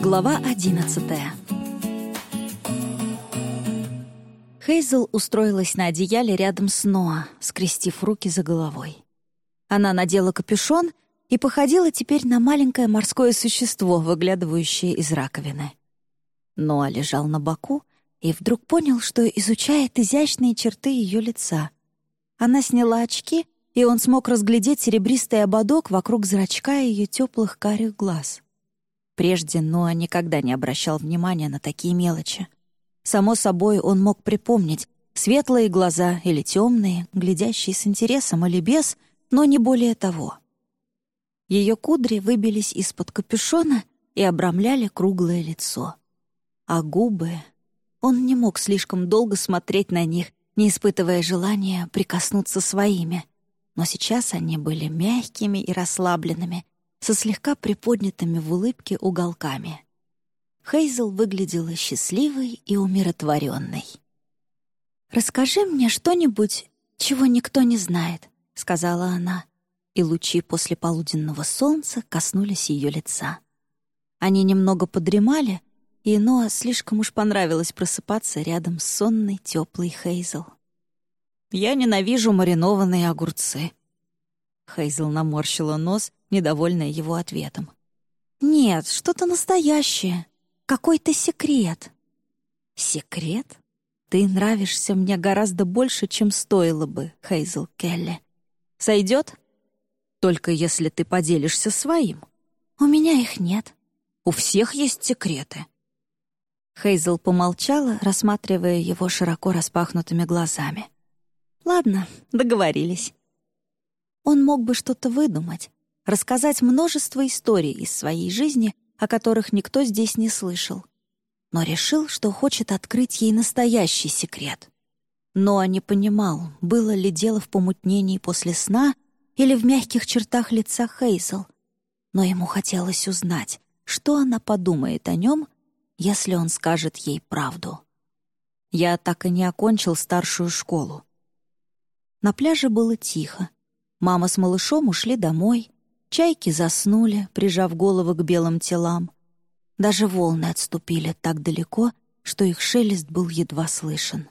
Глава одиннадцатая Хейзел устроилась на одеяле рядом с Ноа, скрестив руки за головой. Она надела капюшон и походила теперь на маленькое морское существо, выглядывающее из раковины. Ноа лежал на боку и вдруг понял, что изучает изящные черты ее лица. Она сняла очки, и он смог разглядеть серебристый ободок вокруг зрачка ее теплых карих глаз — Прежде Ноа никогда не обращал внимания на такие мелочи. Само собой, он мог припомнить светлые глаза или темные, глядящие с интересом или без, но не более того. Ее кудри выбились из-под капюшона и обрамляли круглое лицо. А губы... Он не мог слишком долго смотреть на них, не испытывая желания прикоснуться своими. Но сейчас они были мягкими и расслабленными, со слегка приподнятыми в улыбке уголками. Хейзел выглядела счастливой и умиротворенной. «Расскажи мне что-нибудь, чего никто не знает», — сказала она, и лучи после полуденного солнца коснулись ее лица. Они немного подремали, и Ноа слишком уж понравилось просыпаться рядом с сонной, теплой Хейзел. «Я ненавижу маринованные огурцы». Хейзел наморщила нос недовольная его ответом. «Нет, что-то настоящее. Какой-то секрет». «Секрет? Ты нравишься мне гораздо больше, чем стоило бы, Хейзел Келли. Сойдет? Только если ты поделишься своим. У меня их нет. У всех есть секреты». Хейзел помолчала, рассматривая его широко распахнутыми глазами. «Ладно, договорились». Он мог бы что-то выдумать, рассказать множество историй из своей жизни, о которых никто здесь не слышал. Но решил, что хочет открыть ей настоящий секрет. Но не понимал, было ли дело в помутнении после сна или в мягких чертах лица Хейзел. Но ему хотелось узнать, что она подумает о нем, если он скажет ей правду. Я так и не окончил старшую школу. На пляже было тихо. Мама с малышом ушли домой — Чайки заснули, прижав головы к белым телам. Даже волны отступили так далеко, что их шелест был едва слышен.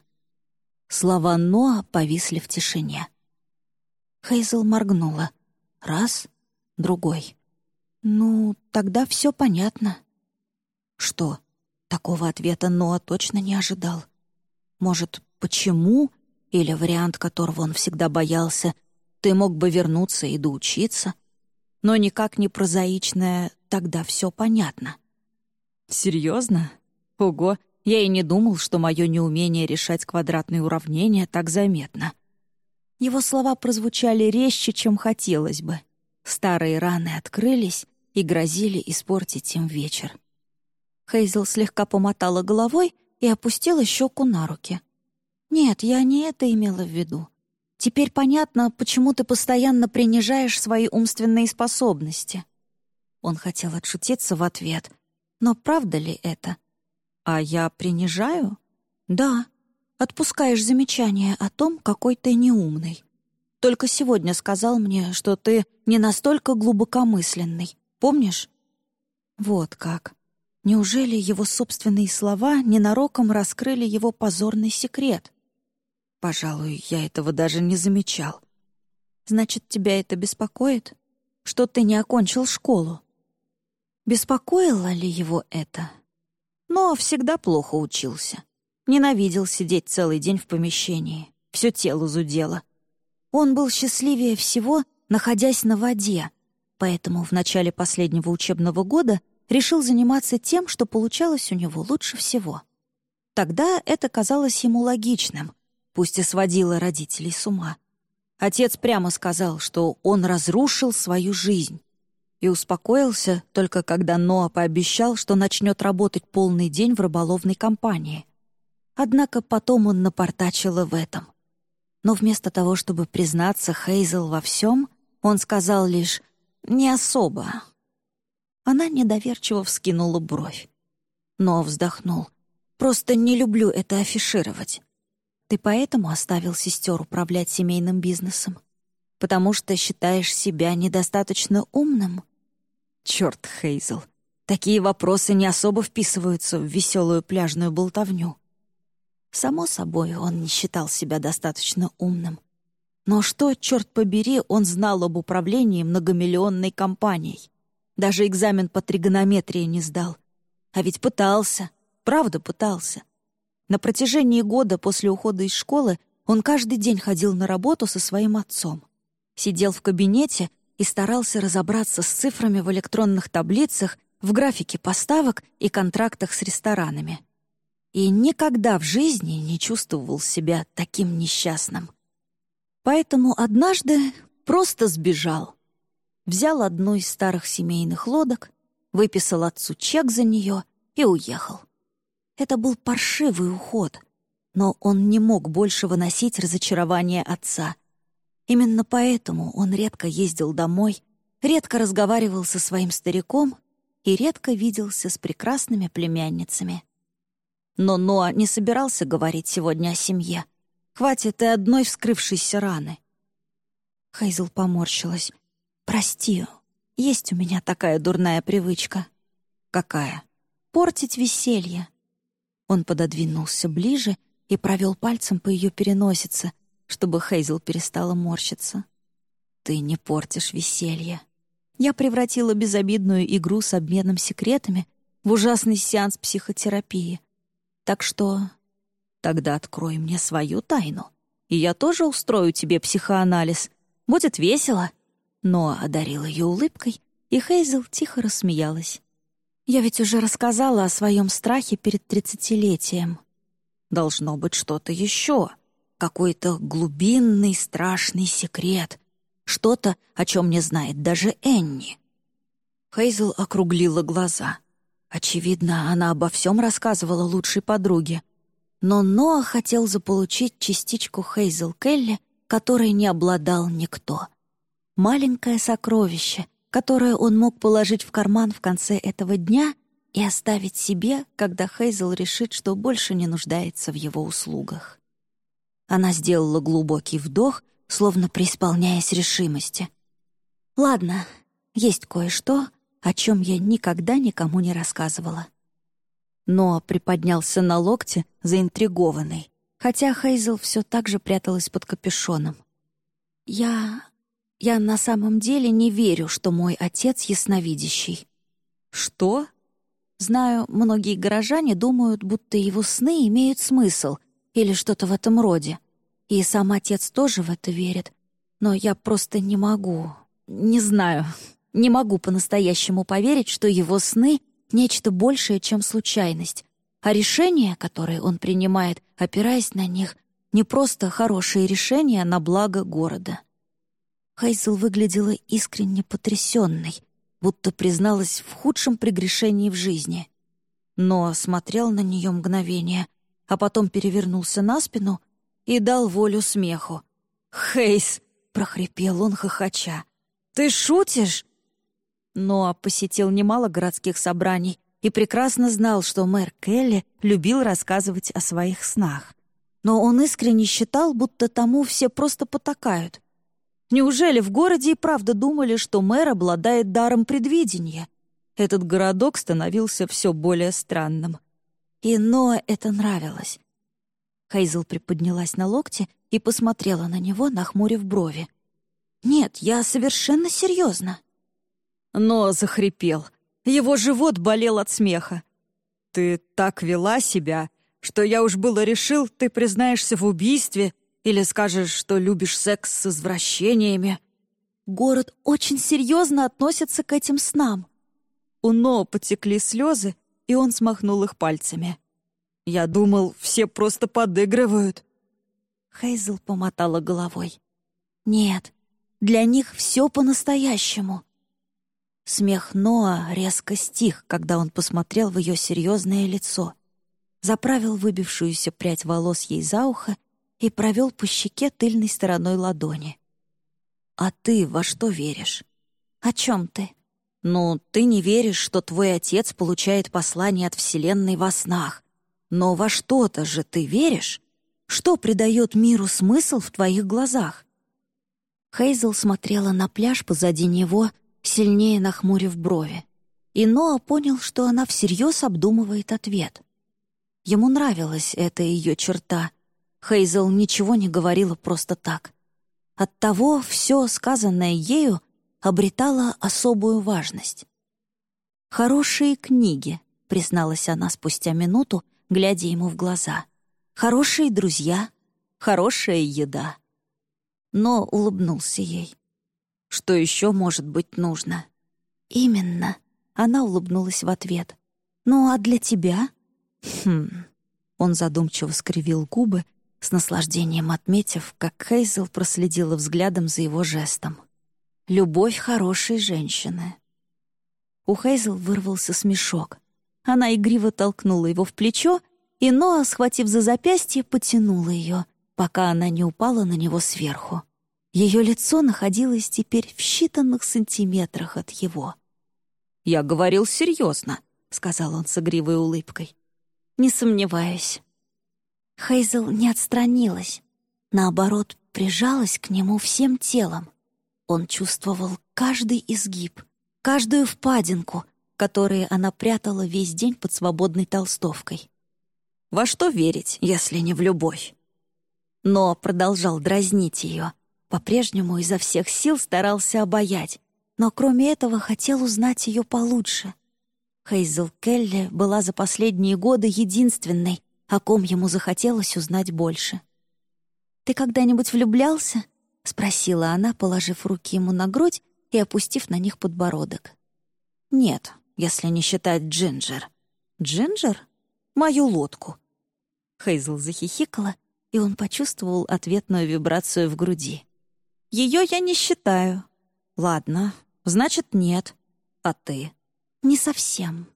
Слова Ноа повисли в тишине. Хейзел моргнула. Раз, другой. «Ну, тогда все понятно». «Что?» Такого ответа Ноа точно не ожидал. Может, почему, или вариант которого он всегда боялся, ты мог бы вернуться и доучиться — но никак не прозаичное «тогда все понятно». «Серьезно? Ого, я и не думал, что мое неумение решать квадратные уравнения так заметно». Его слова прозвучали резче, чем хотелось бы. Старые раны открылись и грозили испортить им вечер. Хейзел слегка помотала головой и опустила щеку на руки. «Нет, я не это имела в виду. Теперь понятно, почему ты постоянно принижаешь свои умственные способности». Он хотел отшутиться в ответ. «Но правда ли это?» «А я принижаю?» «Да. Отпускаешь замечание о том, какой ты неумный. Только сегодня сказал мне, что ты не настолько глубокомысленный. Помнишь?» Вот как. Неужели его собственные слова ненароком раскрыли его позорный секрет? Пожалуй, я этого даже не замечал. Значит, тебя это беспокоит? Что ты не окончил школу? Беспокоило ли его это? Но всегда плохо учился. Ненавидел сидеть целый день в помещении. Все тело зудело. Он был счастливее всего, находясь на воде, поэтому в начале последнего учебного года решил заниматься тем, что получалось у него лучше всего. Тогда это казалось ему логичным, пусть и сводила родителей с ума. Отец прямо сказал, что он разрушил свою жизнь. И успокоился только когда Ноа пообещал, что начнет работать полный день в рыболовной компании. Однако потом он напортачил в этом. Но вместо того, чтобы признаться Хейзел во всем, он сказал лишь «не особо». Она недоверчиво вскинула бровь. Но вздохнул. «Просто не люблю это афишировать. Ты поэтому оставил сестер управлять семейным бизнесом? Потому что считаешь себя недостаточно умным? Черт, Хейзел. Такие вопросы не особо вписываются в веселую пляжную болтовню. Само собой, он не считал себя достаточно умным. Но что, черт побери, он знал об управлении многомиллионной компанией? Даже экзамен по тригонометрии не сдал. А ведь пытался, правда пытался. На протяжении года после ухода из школы он каждый день ходил на работу со своим отцом. Сидел в кабинете и старался разобраться с цифрами в электронных таблицах, в графике поставок и контрактах с ресторанами. И никогда в жизни не чувствовал себя таким несчастным. Поэтому однажды просто сбежал. Взял одну из старых семейных лодок, выписал отцу чек за нее и уехал. Это был паршивый уход, но он не мог больше выносить разочарование отца. Именно поэтому он редко ездил домой, редко разговаривал со своим стариком и редко виделся с прекрасными племянницами. Но Ноа не собирался говорить сегодня о семье. Хватит и одной вскрывшейся раны. Хейзл поморщилась. «Прости, есть у меня такая дурная привычка». «Какая?» «Портить веселье. Он пододвинулся ближе и провел пальцем по ее переносице, чтобы Хейзел перестала морщиться. «Ты не портишь веселье». Я превратила безобидную игру с обменом секретами в ужасный сеанс психотерапии. Так что тогда открой мне свою тайну, и я тоже устрою тебе психоанализ. Будет весело». Но одарил ее улыбкой, и Хейзел тихо рассмеялась. Я ведь уже рассказала о своем страхе перед тридцатилетием. Должно быть что-то еще. Какой-то глубинный страшный секрет. Что-то, о чем не знает даже Энни. Хейзел округлила глаза. Очевидно, она обо всем рассказывала лучшей подруге. Но Ноа хотел заполучить частичку Хейзел Келли, которой не обладал никто. Маленькое сокровище — которое он мог положить в карман в конце этого дня и оставить себе, когда Хейзел решит, что больше не нуждается в его услугах. Она сделала глубокий вдох, словно преисполняясь решимости. «Ладно, есть кое-что, о чем я никогда никому не рассказывала». Но приподнялся на локте, заинтригованный, хотя Хейзел все так же пряталась под капюшоном. «Я я на самом деле не верю, что мой отец ясновидящий. Что? Знаю, многие горожане думают, будто его сны имеют смысл или что-то в этом роде. И сам отец тоже в это верит. Но я просто не могу. Не знаю. Не могу по-настоящему поверить, что его сны — нечто большее, чем случайность. А решения, которые он принимает, опираясь на них, не просто хорошие решения на благо города. Хайзел выглядела искренне потрясенной, будто призналась в худшем прегрешении в жизни. Но смотрел на нее мгновение, а потом перевернулся на спину и дал волю смеху. «Хейс!» — прохрипел он, хохоча. «Ты шутишь?» Ноа посетил немало городских собраний и прекрасно знал, что мэр Келли любил рассказывать о своих снах. Но он искренне считал, будто тому все просто потакают — Неужели в городе и правда думали, что мэр обладает даром предвидения? Этот городок становился все более странным. И Ноа это нравилось. Хейзел приподнялась на локте и посмотрела на него, нахмурив брови. «Нет, я совершенно серьезно». Но захрипел. Его живот болел от смеха. «Ты так вела себя, что я уж было решил, ты признаешься в убийстве или скажешь, что любишь секс с извращениями. Город очень серьезно относится к этим снам. У Но потекли слезы, и он смахнул их пальцами. Я думал, все просто подыгрывают. Хейзел помотала головой. Нет, для них все по-настоящему. Смех Ноа резко стих, когда он посмотрел в ее серьезное лицо. Заправил выбившуюся прядь волос ей за ухо и провел по щеке тыльной стороной ладони. «А ты во что веришь?» «О чем ты?» «Ну, ты не веришь, что твой отец получает послание от Вселенной во снах. Но во что-то же ты веришь? Что придает миру смысл в твоих глазах?» Хейзел смотрела на пляж позади него, сильнее нахмурив брови. И Ноа понял, что она всерьез обдумывает ответ. Ему нравилась эта ее черта. Хейзел ничего не говорила просто так. Оттого все сказанное ею обретало особую важность. «Хорошие книги», — призналась она спустя минуту, глядя ему в глаза. «Хорошие друзья, хорошая еда». Но улыбнулся ей. «Что еще может быть нужно?» «Именно», — она улыбнулась в ответ. «Ну а для тебя?» «Хм...» Он задумчиво скривил губы, с наслаждением отметив, как Хейзел проследила взглядом за его жестом. «Любовь хорошей женщины». У Хейзел вырвался смешок. Она игриво толкнула его в плечо, и Ноа, схватив за запястье, потянула ее, пока она не упала на него сверху. Ее лицо находилось теперь в считанных сантиметрах от его. «Я говорил серьезно», — сказал он с игривой улыбкой. «Не сомневаюсь». Хейзел не отстранилась. Наоборот, прижалась к нему всем телом. Он чувствовал каждый изгиб, каждую впадинку, которые она прятала весь день под свободной толстовкой. Во что верить, если не в любовь? Но продолжал дразнить ее. По-прежнему изо всех сил старался обаять, но кроме этого хотел узнать ее получше. Хейзел Келли была за последние годы единственной, о ком ему захотелось узнать больше. «Ты когда-нибудь влюблялся?» — спросила она, положив руки ему на грудь и опустив на них подбородок. «Нет, если не считать Джинджер». «Джинджер? Мою лодку». Хейзл захихикала, и он почувствовал ответную вибрацию в груди. «Ее я не считаю». «Ладно, значит, нет. А ты?» «Не совсем».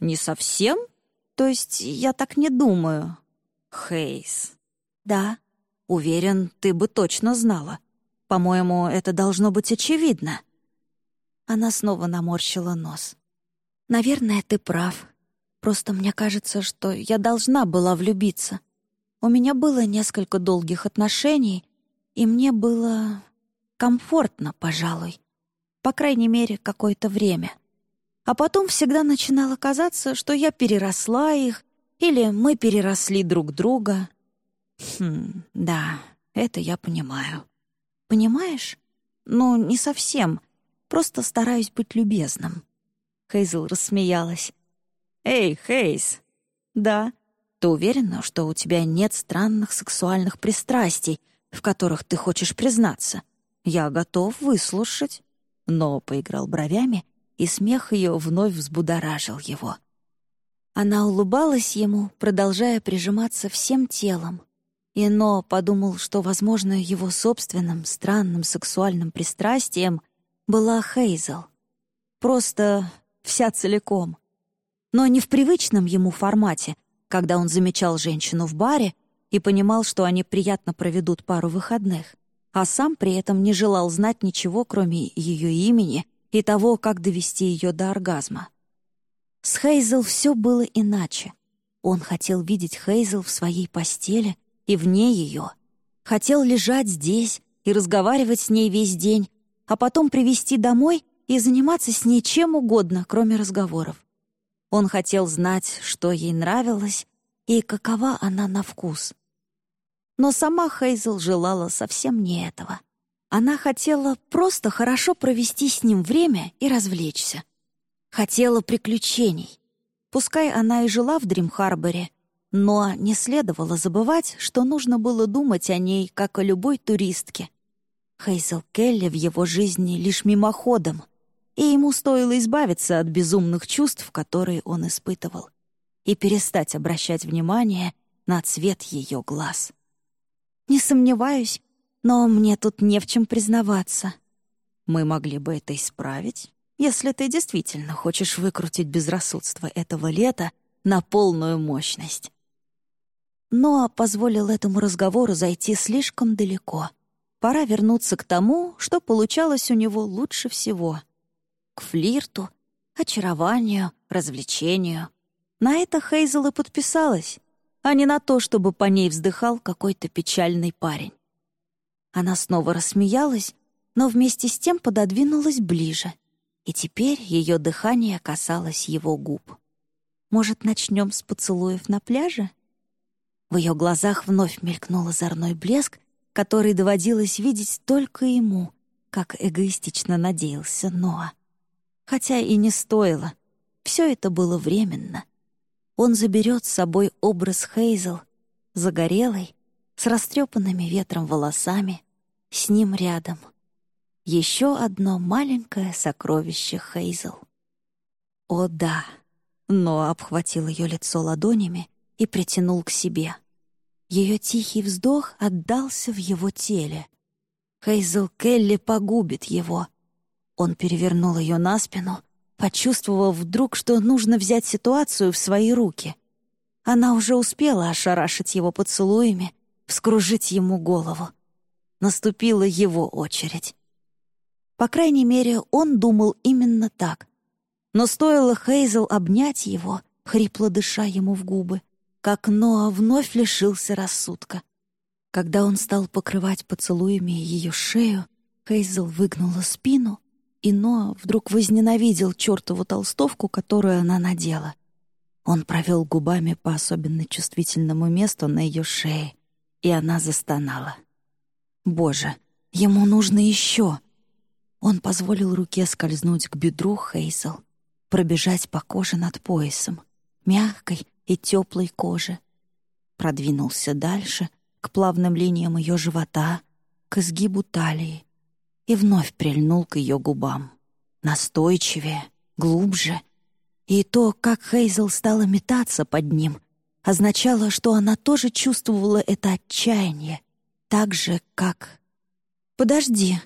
«Не совсем?» То есть я так не думаю. Хейс. Да. Уверен, ты бы точно знала. По-моему, это должно быть очевидно. Она снова наморщила нос. Наверное, ты прав. Просто мне кажется, что я должна была влюбиться. У меня было несколько долгих отношений, и мне было комфортно, пожалуй. По крайней мере, какое-то время. А потом всегда начинало казаться, что я переросла их, или мы переросли друг друга. Хм, да, это я понимаю. Понимаешь? Ну, не совсем. Просто стараюсь быть любезным. Хейзел рассмеялась. «Эй, Хейз!» «Да. Ты уверена, что у тебя нет странных сексуальных пристрастий, в которых ты хочешь признаться? Я готов выслушать». Но поиграл бровями и смех ее вновь взбудоражил его. Она улыбалась ему, продолжая прижиматься всем телом. И Но подумал, что, возможно, его собственным странным сексуальным пристрастием была Хейзел. Просто вся целиком. Но не в привычном ему формате, когда он замечал женщину в баре и понимал, что они приятно проведут пару выходных, а сам при этом не желал знать ничего, кроме ее имени и того, как довести ее до оргазма. С Хейзел все было иначе. Он хотел видеть Хейзел в своей постели и вне ее. Хотел лежать здесь и разговаривать с ней весь день, а потом привести домой и заниматься с ней чем угодно, кроме разговоров. Он хотел знать, что ей нравилось и какова она на вкус. Но сама Хейзел желала совсем не этого. Она хотела просто хорошо провести с ним время и развлечься. Хотела приключений. Пускай она и жила в Дрим-Харборе, но не следовало забывать, что нужно было думать о ней, как о любой туристке. Хейзел Келли в его жизни лишь мимоходом, и ему стоило избавиться от безумных чувств, которые он испытывал, и перестать обращать внимание на цвет ее глаз. Не сомневаюсь, но мне тут не в чем признаваться. Мы могли бы это исправить, если ты действительно хочешь выкрутить безрассудство этого лета на полную мощность. Но позволил этому разговору зайти слишком далеко. Пора вернуться к тому, что получалось у него лучше всего. К флирту, очарованию, развлечению. На это Хейзел и подписалась, а не на то, чтобы по ней вздыхал какой-то печальный парень. Она снова рассмеялась, но вместе с тем пододвинулась ближе. и теперь ее дыхание касалось его губ. «Может, начнем с поцелуев на пляже?» В ее глазах вновь мелькнул озорной блеск, который доводилось видеть только ему, как эгоистично надеялся Ноа. Хотя и не стоило. Все это было временно. Он заберет с собой образ Хейзел, загорелый, с растрепанными ветром волосами, с ним рядом. Еще одно маленькое сокровище Хейзел. О да! Но обхватил ее лицо ладонями и притянул к себе. Ее тихий вздох отдался в его теле. Хейзел Келли погубит его. Он перевернул ее на спину, почувствовав вдруг, что нужно взять ситуацию в свои руки. Она уже успела ошарашить его поцелуями, вскружить ему голову. Наступила его очередь. По крайней мере, он думал именно так. Но стоило Хейзел обнять его, хрипло дыша ему в губы, как Ноа вновь лишился рассудка. Когда он стал покрывать поцелуями ее шею, Хейзел выгнула спину, и Ноа вдруг возненавидел чертову толстовку, которую она надела. Он провел губами по особенно чувствительному месту на ее шее, и она застонала. «Боже, ему нужно еще!» Он позволил руке скользнуть к бедру Хейзел, пробежать по коже над поясом, мягкой и теплой коже. Продвинулся дальше, к плавным линиям ее живота, к изгибу талии, и вновь прильнул к ее губам. Настойчивее, глубже. И то, как Хейзел стала метаться под ним, означало, что она тоже чувствовала это отчаяние, так же, как... «Подожди!»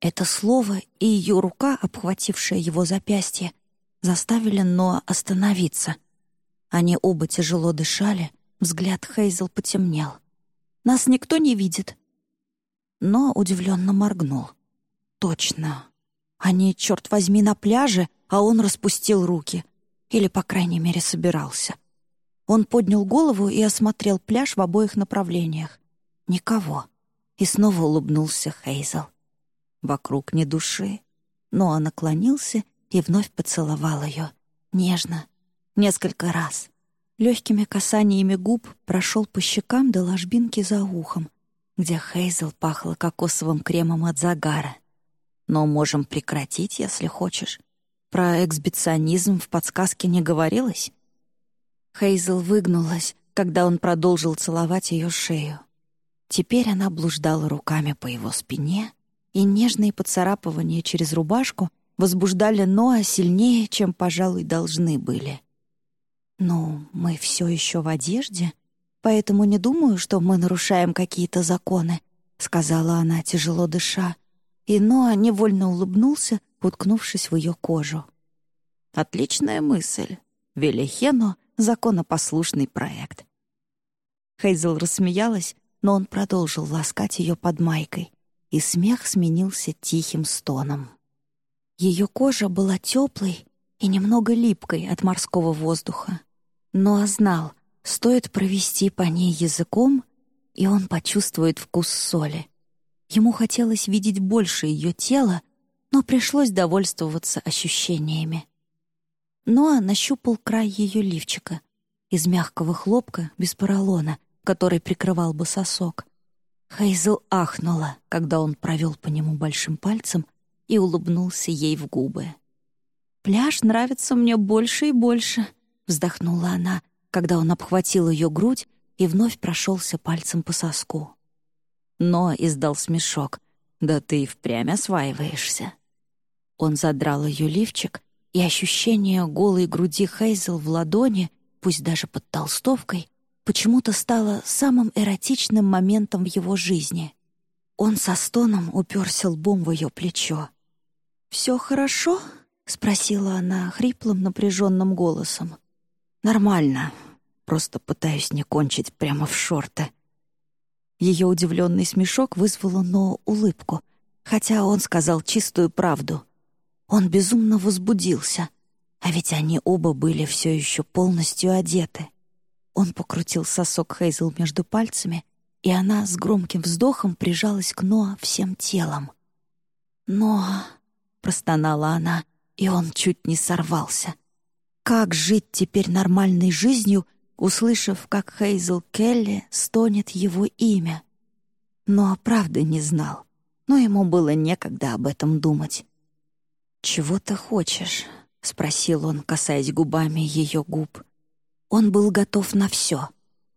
Это слово и ее рука, обхватившая его запястье, заставили Ноа остановиться. Они оба тяжело дышали, взгляд Хейзел потемнел. «Нас никто не видит». Но удивленно моргнул. «Точно. Они, черт возьми, на пляже, а он распустил руки. Или, по крайней мере, собирался». Он поднял голову и осмотрел пляж в обоих направлениях. Никого. И снова улыбнулся Хейзел. Вокруг ни души. Но он наклонился и вновь поцеловал ее. Нежно. Несколько раз. Легкими касаниями губ прошел по щекам до ложбинки за ухом, где Хейзел пахло кокосовым кремом от загара. Но можем прекратить, если хочешь. Про эксбиционизм в подсказке не говорилось? Хейзел выгнулась, когда он продолжил целовать ее шею. Теперь она блуждала руками по его спине, и нежные поцарапывания через рубашку возбуждали Ноа сильнее, чем, пожалуй, должны были. «Ну, мы все еще в одежде, поэтому не думаю, что мы нарушаем какие-то законы», — сказала она, тяжело дыша, и Ноа невольно улыбнулся, уткнувшись в ее кожу. «Отличная мысль. Велихено законопослушный проект. Хейзел рассмеялась, но он продолжил ласкать ее под майкой, и смех сменился тихим стоном. Ее кожа была теплой и немного липкой от морского воздуха, но знал, стоит провести по ней языком, и он почувствует вкус соли. Ему хотелось видеть больше ее тела, но пришлось довольствоваться ощущениями. Ноа нащупал край ее лифчика из мягкого хлопка без поролона, который прикрывал бы сосок. Хейзел ахнула, когда он провел по нему большим пальцем и улыбнулся ей в губы. «Пляж нравится мне больше и больше», — вздохнула она, когда он обхватил ее грудь и вновь прошелся пальцем по соску. Но издал смешок. «Да ты и впрямь осваиваешься». Он задрал ее лифчик и ощущение голой груди Хейзел в ладони, пусть даже под толстовкой, почему-то стало самым эротичным моментом в его жизни. Он со стоном уперся лбом в ее плечо. «Все хорошо?» — спросила она хриплым напряженным голосом. «Нормально. Просто пытаюсь не кончить прямо в шорты». Ее удивленный смешок вызвал но улыбку, хотя он сказал чистую правду — он безумно возбудился, а ведь они оба были все еще полностью одеты. Он покрутил сосок Хейзел между пальцами, и она с громким вздохом прижалась к Ноа всем телом. «Ноа!» — простонала она, и он чуть не сорвался. Как жить теперь нормальной жизнью, услышав, как Хейзел Келли стонет его имя? Но правда не знал, но ему было некогда об этом думать. «Чего ты хочешь?» — спросил он, касаясь губами ее губ. Он был готов на все.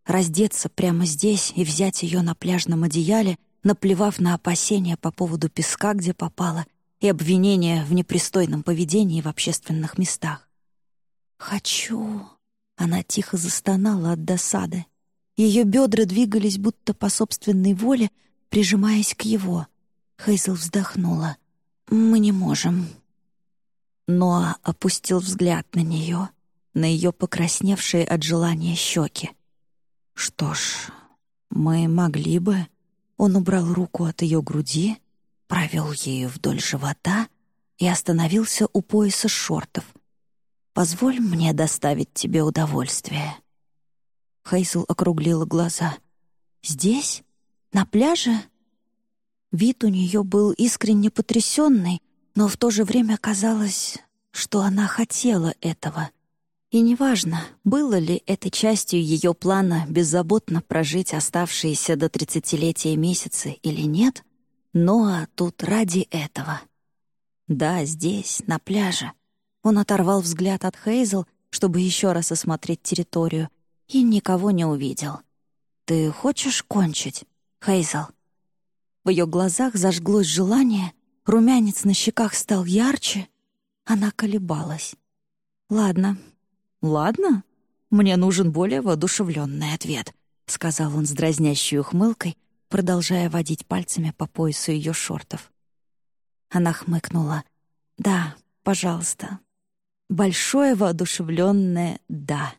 Раздеться прямо здесь и взять ее на пляжном одеяле, наплевав на опасения по поводу песка, где попала, и обвинения в непристойном поведении в общественных местах. «Хочу...» — она тихо застонала от досады. Ее бедра двигались будто по собственной воле, прижимаясь к его. Хейзел вздохнула. «Мы не можем». Ноа опустил взгляд на нее, на ее покрасневшие от желания щеки. «Что ж, мы могли бы...» Он убрал руку от ее груди, провел ею вдоль живота и остановился у пояса шортов. «Позволь мне доставить тебе удовольствие». Хейзл округлила глаза. «Здесь? На пляже?» Вид у нее был искренне потрясенный, но в то же время казалось, что она хотела этого. И неважно, было ли это частью ее плана беззаботно прожить оставшиеся до тридцатилетия месяцы или нет, но тут ради этого. Да, здесь, на пляже. Он оторвал взгляд от Хейзел, чтобы еще раз осмотреть территорию, и никого не увидел. «Ты хочешь кончить, Хейзел?» В ее глазах зажглось желание, румянец на щеках стал ярче. Она колебалась. «Ладно, ладно, мне нужен более воодушевленный ответ», — сказал он с дразнящей ухмылкой, продолжая водить пальцами по поясу ее шортов. Она хмыкнула. «Да, пожалуйста. Большое воодушевленное «да».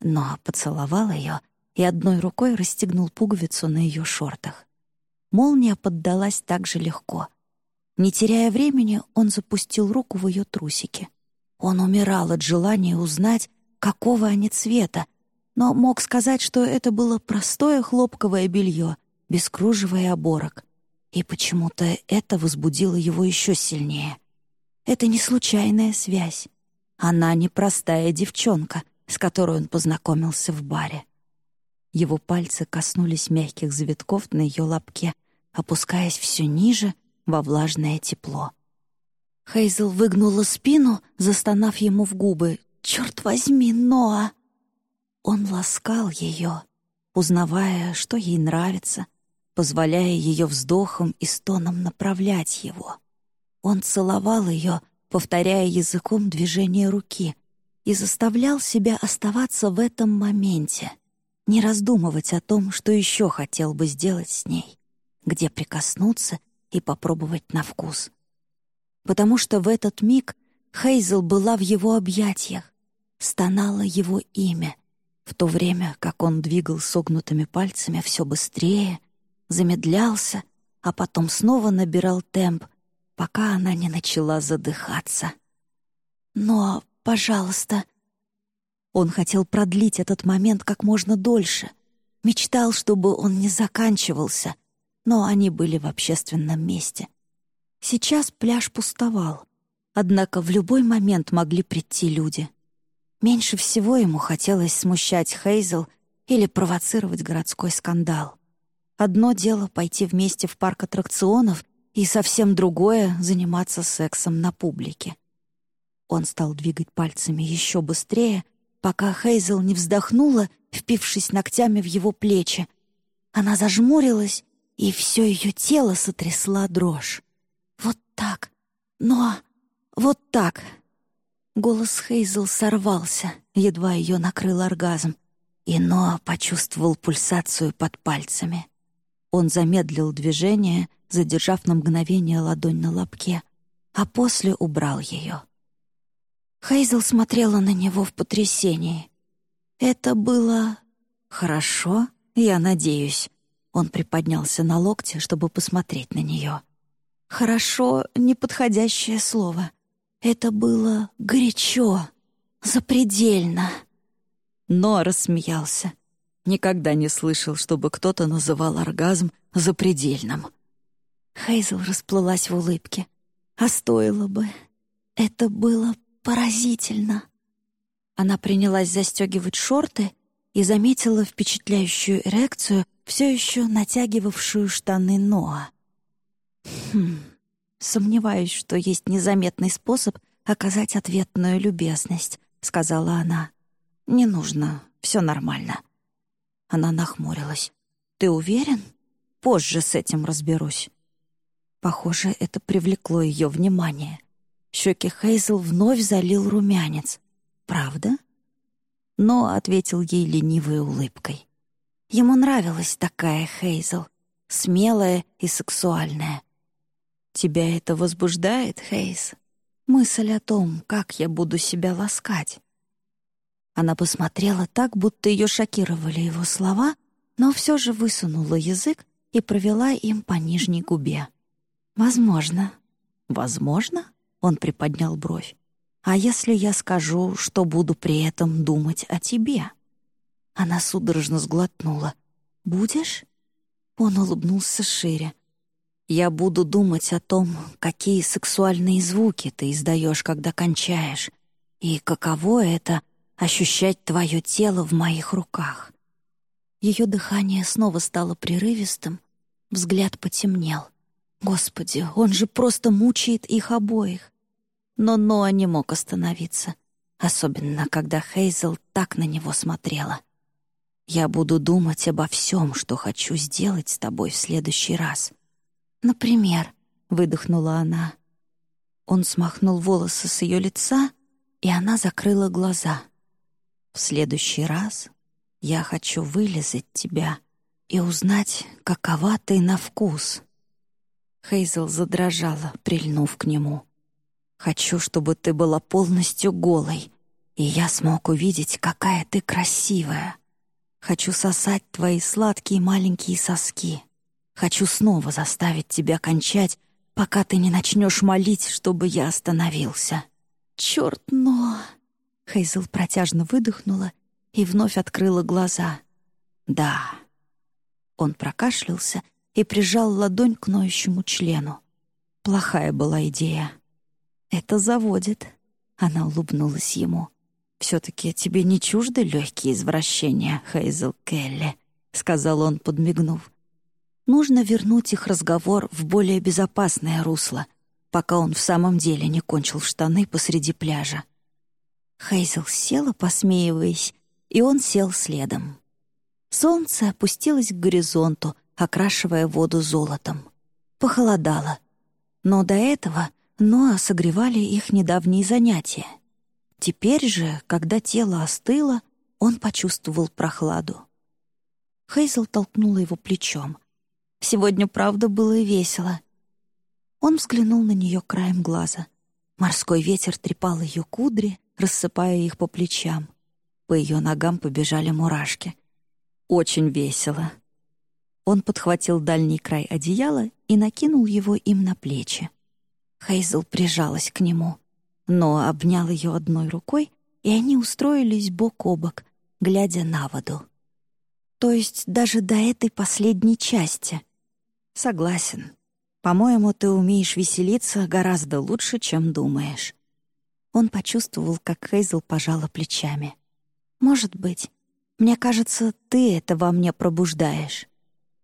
Но поцеловал ее и одной рукой расстегнул пуговицу на ее шортах. Молния поддалась так же легко. Не теряя времени, он запустил руку в ее трусики. Он умирал от желания узнать, какого они цвета, но мог сказать, что это было простое хлопковое белье, без кружева и оборок. И почему-то это возбудило его еще сильнее. Это не случайная связь. Она не простая девчонка, с которой он познакомился в баре. Его пальцы коснулись мягких завитков на ее лобке — опускаясь все ниже во влажное тепло. Хейзел выгнула спину, застонав ему в губы. «Черт возьми, Ноа!» Он ласкал ее, узнавая, что ей нравится, позволяя ее вздохом и стоном направлять его. Он целовал ее, повторяя языком движение руки, и заставлял себя оставаться в этом моменте, не раздумывать о том, что еще хотел бы сделать с ней где прикоснуться и попробовать на вкус. Потому что в этот миг Хейзел была в его объятиях, стонало его имя, в то время как он двигал согнутыми пальцами все быстрее, замедлялся, а потом снова набирал темп, пока она не начала задыхаться. «Но, пожалуйста...» Он хотел продлить этот момент как можно дольше, мечтал, чтобы он не заканчивался — но они были в общественном месте. Сейчас пляж пустовал, однако в любой момент могли прийти люди. Меньше всего ему хотелось смущать Хейзел или провоцировать городской скандал. Одно дело пойти вместе в парк аттракционов и совсем другое — заниматься сексом на публике. Он стал двигать пальцами еще быстрее, пока Хейзел не вздохнула, впившись ногтями в его плечи. Она зажмурилась и все ее тело сотрясла дрожь. «Вот так! Но! Вот так!» Голос Хейзел сорвался, едва ее накрыл оргазм, и Ноа почувствовал пульсацию под пальцами. Он замедлил движение, задержав на мгновение ладонь на лобке, а после убрал ее. Хейзел смотрела на него в потрясении. «Это было... хорошо, я надеюсь», он приподнялся на локте, чтобы посмотреть на нее. «Хорошо» — неподходящее слово. Это было горячо, запредельно. Но рассмеялся. Никогда не слышал, чтобы кто-то называл оргазм запредельным. Хейзел расплылась в улыбке. А стоило бы. Это было поразительно. Она принялась застегивать шорты и заметила впечатляющую эрекцию, все еще натягивавшую штаны Ноа. Хм, сомневаюсь, что есть незаметный способ оказать ответную любезность, сказала она. Не нужно, все нормально. Она нахмурилась. Ты уверен? Позже с этим разберусь. Похоже, это привлекло ее внимание. Щеки Хейзел вновь залил румянец. «Правда?» Но ответил ей ленивой улыбкой. Ему нравилась такая Хейзел, смелая и сексуальная. «Тебя это возбуждает, Хейз? Мысль о том, как я буду себя ласкать?» Она посмотрела так, будто ее шокировали его слова, но все же высунула язык и провела им по нижней губе. «Возможно». «Возможно?» — он приподнял бровь. «А если я скажу, что буду при этом думать о тебе?» Она судорожно сглотнула. «Будешь?» Он улыбнулся шире. «Я буду думать о том, какие сексуальные звуки ты издаешь, когда кончаешь, и каково это — ощущать твое тело в моих руках». Ее дыхание снова стало прерывистым, взгляд потемнел. Господи, он же просто мучает их обоих. Но Ноа не мог остановиться, особенно когда Хейзел так на него смотрела. Я буду думать обо всем, что хочу сделать с тобой в следующий раз. Например, выдохнула она. Он смахнул волосы с ее лица, и она закрыла глаза. В следующий раз я хочу вылезать тебя и узнать, какова ты на вкус. Хейзел задрожала, прильнув к нему. «Хочу, чтобы ты была полностью голой, и я смог увидеть, какая ты красивая». Хочу сосать твои сладкие маленькие соски. Хочу снова заставить тебя кончать, пока ты не начнешь молить, чтобы я остановился. Черт, но... Хейзел протяжно выдохнула и вновь открыла глаза. Да. Он прокашлялся и прижал ладонь к ноющему члену. Плохая была идея. Это заводит. Она улыбнулась ему. «Все-таки тебе не чужды легкие извращения, Хейзел Келли», — сказал он, подмигнув. «Нужно вернуть их разговор в более безопасное русло, пока он в самом деле не кончил штаны посреди пляжа». Хейзел села, посмеиваясь, и он сел следом. Солнце опустилось к горизонту, окрашивая воду золотом. Похолодало. Но до этого Ноа согревали их недавние занятия — Теперь же, когда тело остыло, он почувствовал прохладу. Хейзел толкнула его плечом. Сегодня, правда, было весело. Он взглянул на нее краем глаза. Морской ветер трепал ее кудри, рассыпая их по плечам. По ее ногам побежали мурашки. Очень весело. Он подхватил дальний край одеяла и накинул его им на плечи. Хейзел прижалась к нему — но обнял ее одной рукой, и они устроились бок о бок, глядя на воду. То есть даже до этой последней части. Согласен. По-моему, ты умеешь веселиться гораздо лучше, чем думаешь. Он почувствовал, как Хейзел пожала плечами. «Может быть. Мне кажется, ты это во мне пробуждаешь».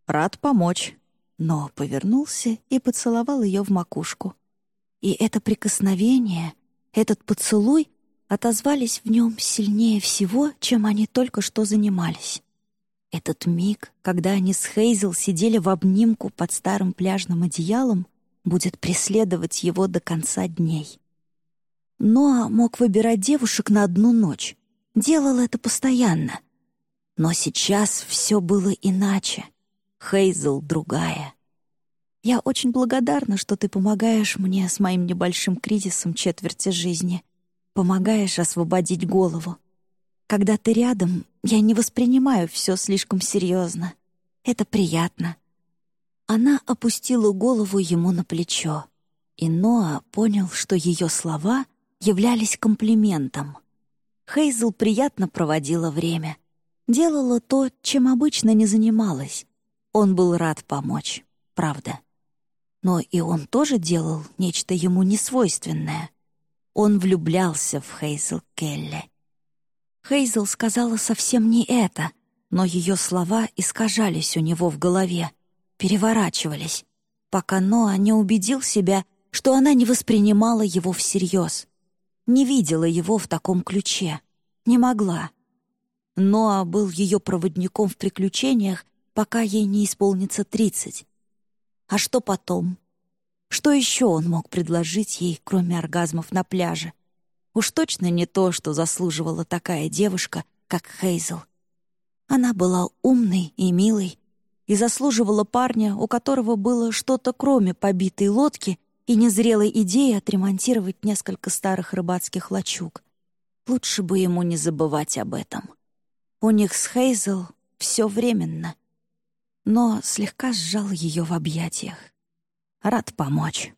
«Рад помочь». Но повернулся и поцеловал ее в макушку. И это прикосновение этот поцелуй отозвались в нем сильнее всего, чем они только что занимались. Этот миг, когда они с Хейзел сидели в обнимку под старым пляжным одеялом, будет преследовать его до конца дней. Ноа мог выбирать девушек на одну ночь. Делал это постоянно. Но сейчас все было иначе. Хейзел другая. Я очень благодарна, что ты помогаешь мне с моим небольшим кризисом четверти жизни. Помогаешь освободить голову. Когда ты рядом, я не воспринимаю все слишком серьезно. Это приятно». Она опустила голову ему на плечо, и Ноа понял, что ее слова являлись комплиментом. Хейзл приятно проводила время. Делала то, чем обычно не занималась. Он был рад помочь, правда но и он тоже делал нечто ему несвойственное. Он влюблялся в Хейзел Келли. Хейзел сказала совсем не это, но ее слова искажались у него в голове, переворачивались, пока Ноа не убедил себя, что она не воспринимала его всерьез, не видела его в таком ключе, не могла. Ноа был ее проводником в приключениях, пока ей не исполнится тридцать. А что потом? Что еще он мог предложить ей, кроме оргазмов на пляже? Уж точно не то, что заслуживала такая девушка, как Хейзел. Она была умной и милой и заслуживала парня, у которого было что-то кроме побитой лодки и незрелой идеи отремонтировать несколько старых рыбацких лачуг. Лучше бы ему не забывать об этом. У них с Хейзел все временно. Но слегка сжал ее в объятиях. Рад помочь.